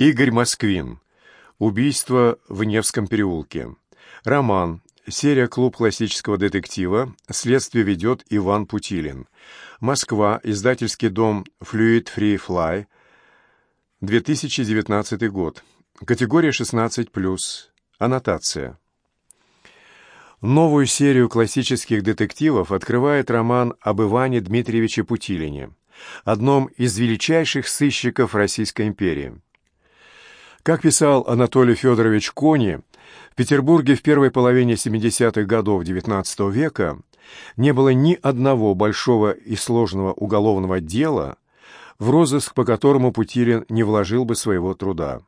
Игорь Москвин. Убийство в Невском переулке. Роман. Серия «Клуб классического детектива». Следствие ведет Иван Путилин. Москва. Издательский дом «Fluid Free Fly». 2019 год. Категория 16+. Аннотация. Новую серию классических детективов открывает роман об Иване Дмитриевиче Путилине, одном из величайших сыщиков Российской империи. Как писал Анатолий Федорович Кони, в Петербурге в первой половине 70-х годов XIX века не было ни одного большого и сложного уголовного дела, в розыск по которому Путилин не вложил бы своего труда.